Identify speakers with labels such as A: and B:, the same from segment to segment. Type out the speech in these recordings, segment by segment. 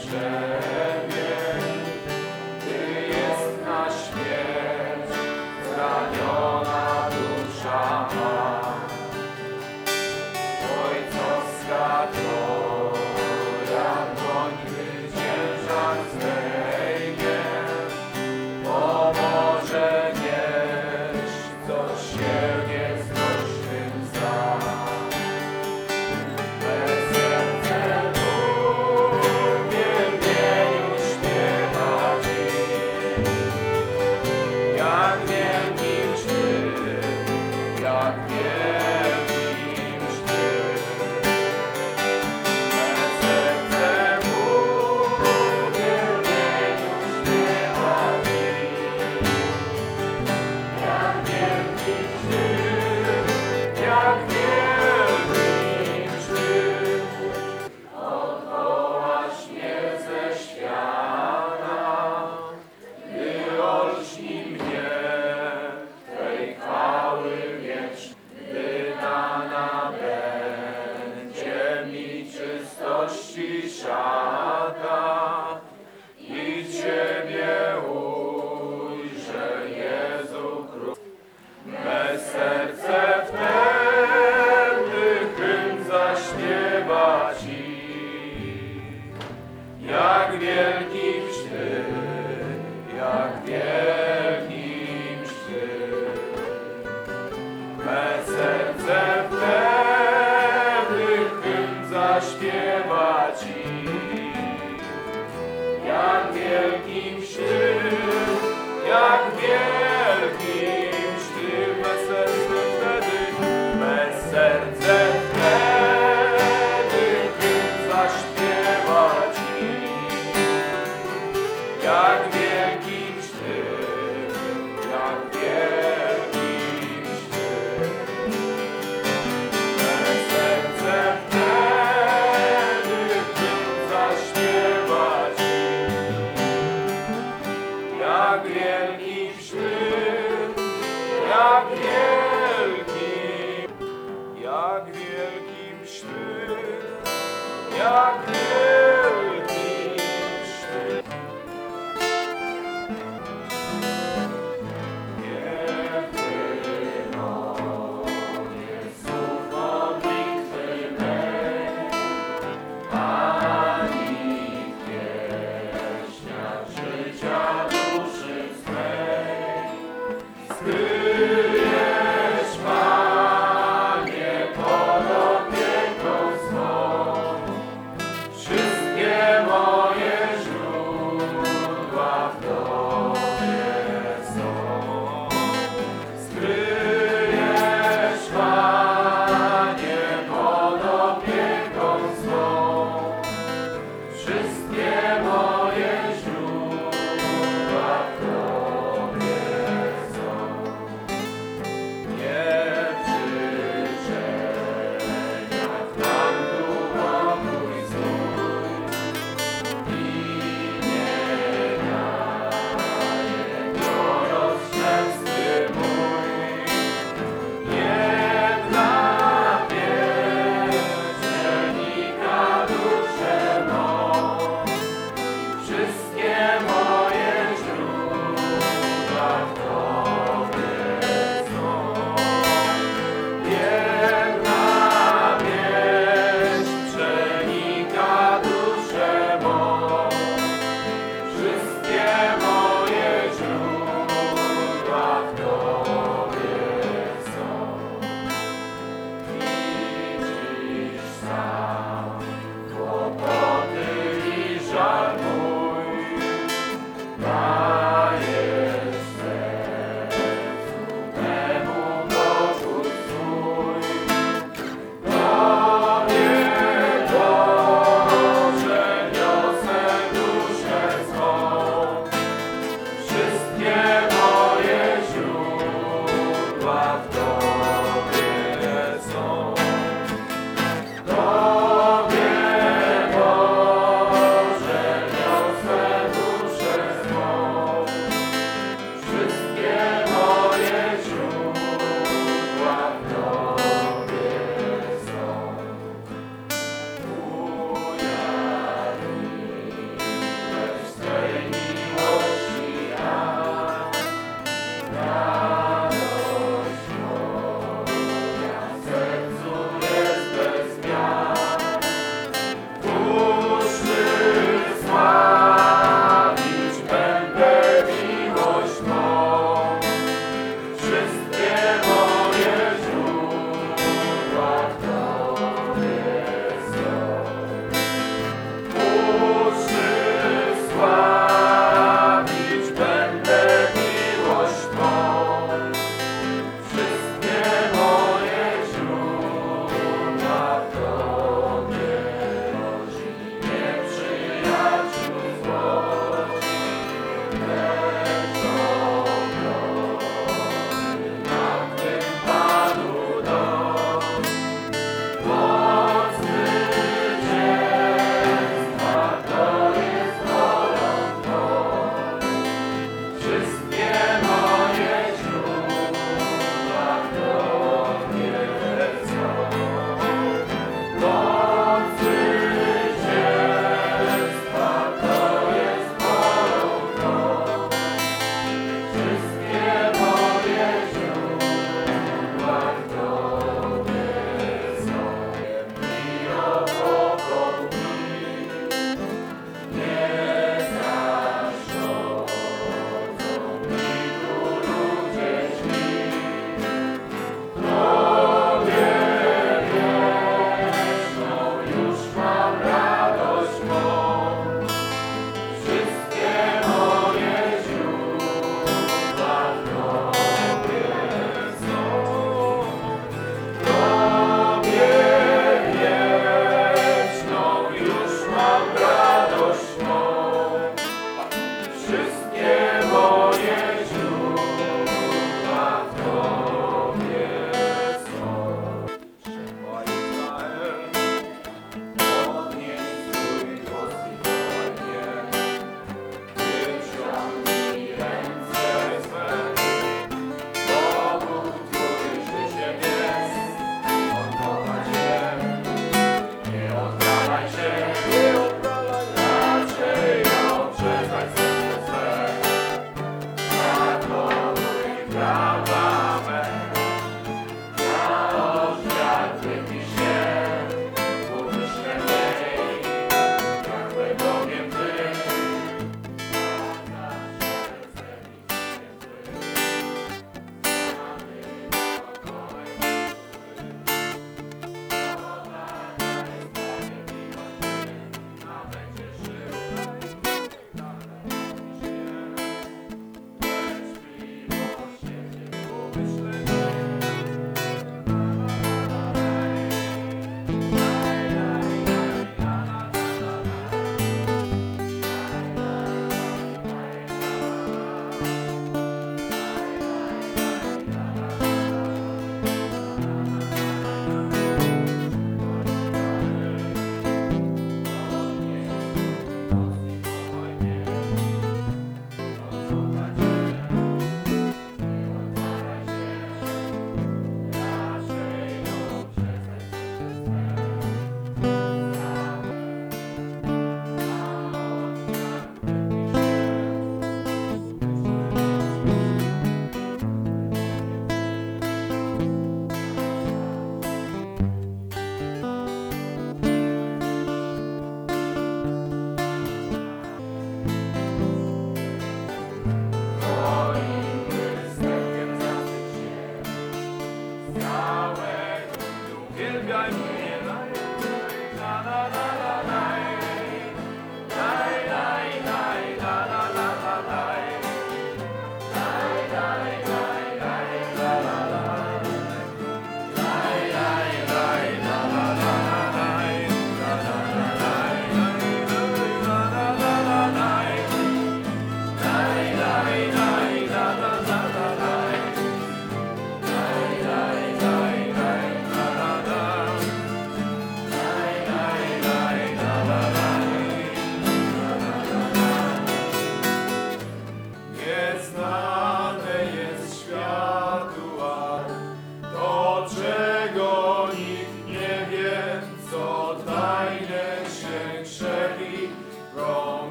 A: ciężkie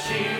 A: she